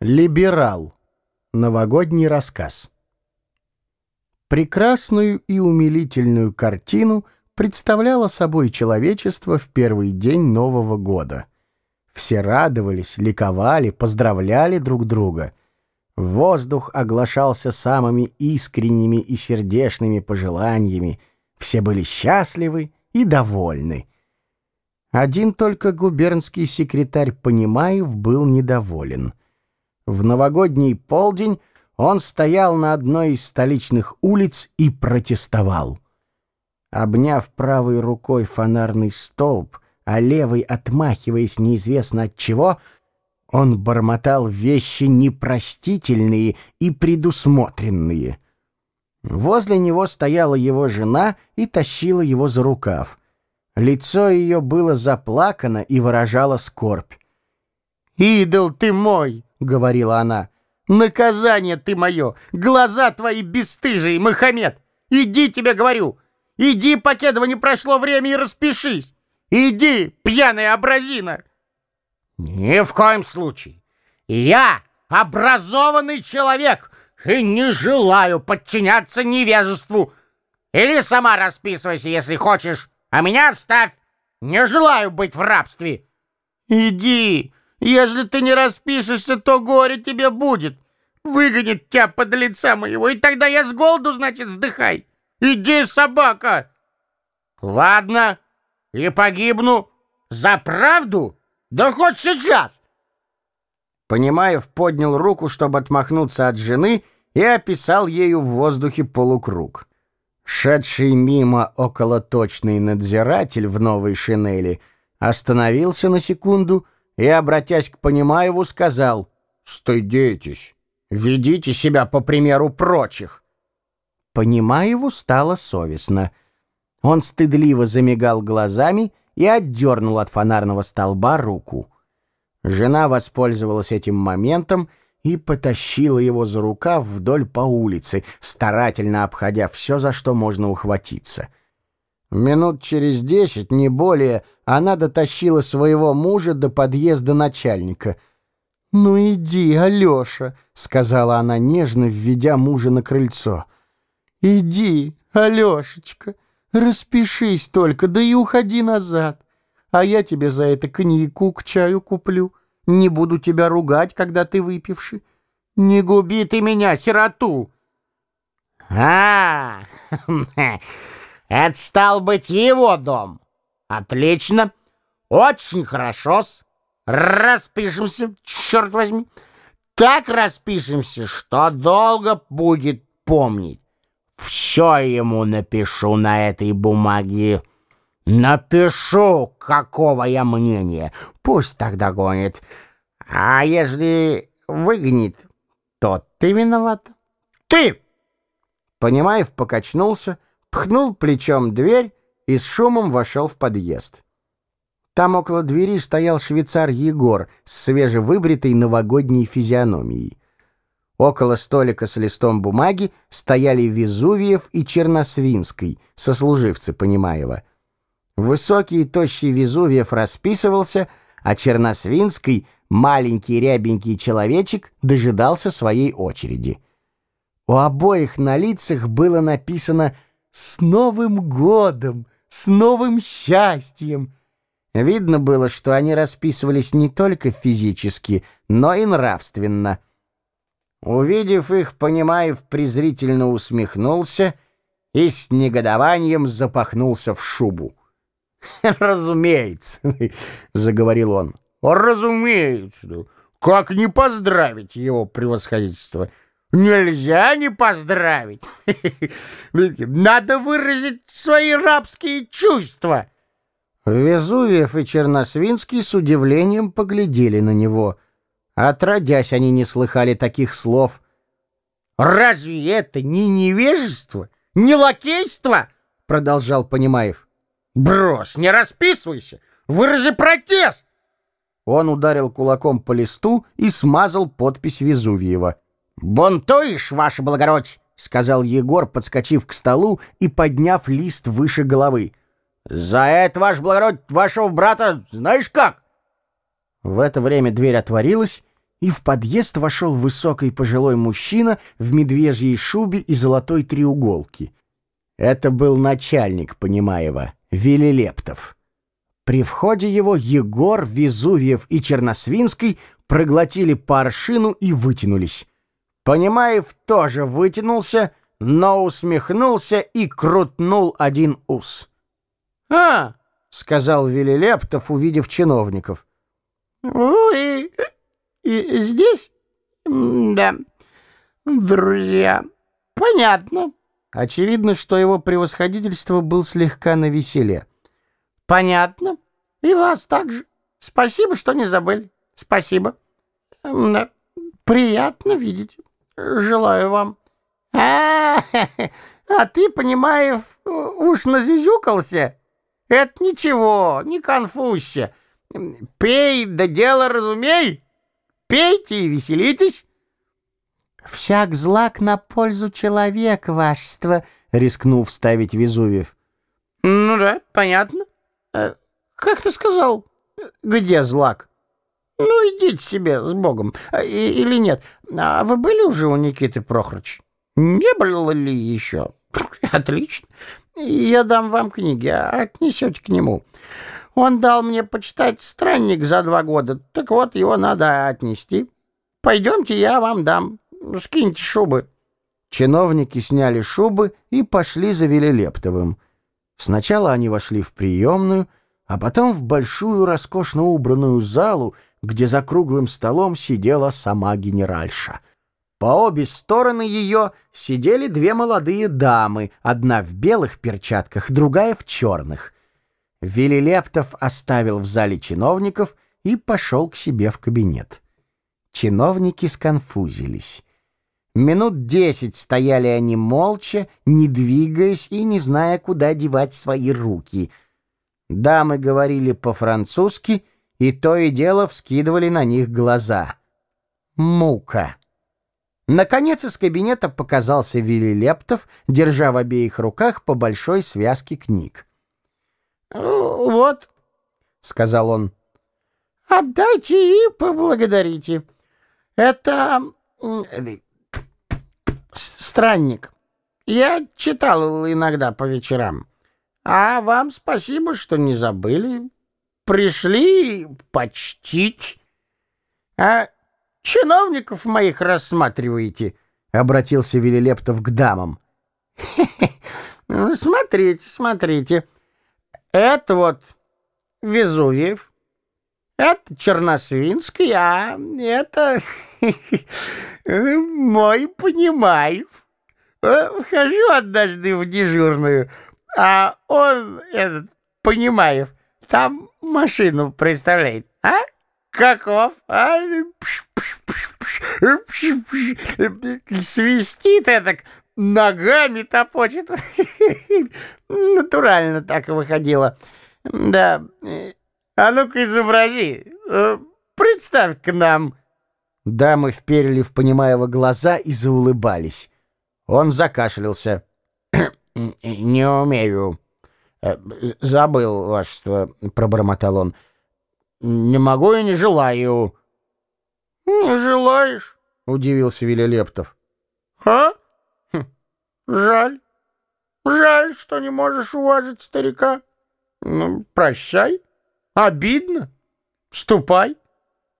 Либерал. Новогодний рассказ. Прекрасную и умилительную картину представляло собой человечество в первый день Нового года. Все радовались, ликовали, поздравляли друг друга. Воздух оглашался самыми искренними и сердечными пожеланиями. Все были счастливы и довольны. Один только губернский секретарь Понимаев был недоволен — в новогодний полдень он стоял на одной из столичных улиц и протестовал. Обняв правой рукой фонарный столб, а левой отмахиваясь неизвестно от чего, он бормотал вещи непростительные и предусмотренные. Возле него стояла его жена и тащила его за рукав. Лицо ее было заплакано и выражало скорбь. «Идол ты мой!» — говорила она. «Наказание ты мое! Глаза твои бесстыжие, Мухаммед! Иди, тебе говорю! Иди, покедово не прошло время, и распишись! Иди, пьяная образина!» «Ни в коем случае! Я образованный человек и не желаю подчиняться невежеству! Или сама расписывайся, если хочешь, а меня оставь! Не желаю быть в рабстве!» «Иди!» Если ты не распишешься, то горе тебе будет. Выгонит тебя под лица моего, и тогда я с голоду, значит, вздыхай. Иди, собака!» «Ладно, и погибну. За правду? Да хоть сейчас!» Понимаев поднял руку, чтобы отмахнуться от жены, и описал ею в воздухе полукруг. Шедший мимо около точный надзиратель в новой шинели остановился на секунду — и, обратясь к Понимаеву, сказал «Стыдитесь, ведите себя по примеру прочих». Понимаеву стало совестно. Он стыдливо замигал глазами и отдернул от фонарного столба руку. Жена воспользовалась этим моментом и потащила его за рукав вдоль по улице, старательно обходя все, за что можно ухватиться — Минут через десять, не более, она дотащила своего мужа до подъезда начальника. «Ну иди, Алеша», — сказала она нежно, введя мужа на крыльцо. «Иди, Алешечка, распишись только, да и уходи назад. А я тебе за это коньяку к чаю куплю. Не буду тебя ругать, когда ты выпивший. Не губи ты меня, сироту!» «А, Это стал быть его дом. Отлично. Очень хорошо-с. Распишемся, черт возьми. Так распишемся, что долго будет помнить. Все ему напишу на этой бумаге. Напишу, какого я мнения. Пусть тогда гонит. А если выгонит, то ты виноват. Ты! Понимаев покачнулся, пхнул плечом дверь и с шумом вошел в подъезд. Там около двери стоял швейцар Егор с свежевыбритой новогодней физиономией. Около столика с листом бумаги стояли Везувиев и Черносвинский, сослуживцы Понимаева. Высокий и тощий Везувиев расписывался, а Черносвинский, маленький рябенький человечек, дожидался своей очереди. У обоих на лицах было написано «Связь». «С Новым годом! С новым счастьем!» Видно было, что они расписывались не только физически, но и нравственно. Увидев их, Понимаев презрительно усмехнулся и с негодованием запахнулся в шубу. «Разумеется», — заговорил он, — «разумеется. Как не поздравить его превосходительство?» Нельзя не поздравить. Надо выразить свои рабские чувства. Везувиев и Черносвинский с удивлением поглядели на него. Отродясь, они не слыхали таких слов. «Разве это не невежество, не лакейство?» Продолжал Понимаев. «Брось, не расписывайся, выражи протест!» Он ударил кулаком по листу и смазал подпись Везувиева. «Бунтуешь, ваше благородь!» — сказал Егор, подскочив к столу и подняв лист выше головы. «За это, ваш благородь, вашего брата знаешь как?» В это время дверь отворилась, и в подъезд вошел высокий пожилой мужчина в медвежьей шубе и золотой треуголке. Это был начальник Понимаева, Велилептов. При входе его Егор, Везувьев и Черносвинский проглотили паршину и вытянулись. Понимаев тоже вытянулся, но усмехнулся и крутнул один ус. «А!» — сказал Велилептов, увидев чиновников. «Вы и здесь? Да. Друзья, понятно». Очевидно, что его превосходительство был слегка навеселе. «Понятно. И вас также. Спасибо, что не забыли. Спасибо. Да. Приятно видеть. Желаю вам». А, а ты, понимаешь, уж назюзюкался? Это ничего, не конфузься. Пей, да дело разумей. Пейте и веселитесь. «Всяк злак на пользу человека, вашество», — рискнул вставить Везувьев. «Ну да, понятно. А, как ты сказал, где злак?» «Ну, идите себе с Богом. А, или нет? А вы были уже у Никиты Прохорыча?» Не было ли еще? Отлично. Я дам вам книги, а отнесете к нему. Он дал мне почитать «Странник» за два года. Так вот, его надо отнести. Пойдемте, я вам дам. Скиньте шубы. Чиновники сняли шубы и пошли за Велилептовым. Сначала они вошли в приемную, а потом в большую роскошно убранную залу, где за круглым столом сидела сама генеральша — по обе стороны ее сидели две молодые дамы, одна в белых перчатках, другая в черных. Велилептов оставил в зале чиновников и пошел к себе в кабинет. Чиновники сконфузились. Минут десять стояли они молча, не двигаясь и не зная, куда девать свои руки. Дамы говорили по-французски, и то и дело вскидывали на них глаза. Мука. Наконец из кабинета показался Вилли Лептов, держа в обеих руках по большой связке книг. «Ну, «Вот», — сказал он, — «отдайте и поблагодарите. Это странник. Я читал иногда по вечерам. А вам спасибо, что не забыли. Пришли почтить. А чиновников моих рассматриваете?» — обратился Велилептов к дамам. Ну, смотрите, смотрите. Это вот Везувьев, это Черносвинский, а это мой Понимаев. Э, вхожу однажды в дежурную, а он, этот, Понимаев, там машину представляет, а? Каков, а? Пш свистит так, ногами топочет. Натурально так и выходило. Да, а ну-ка изобрази, представь к нам. Дамы вперили в Понимаева глаза и заулыбались. Он закашлялся. «Не умею. Забыл, вашество», — пробормотал он. «Не могу и не желаю». «Не желаешь?» — удивился Велилептов. «А? Хм, жаль. Жаль, что не можешь уважить старика. Ну, прощай. Обидно. Ступай».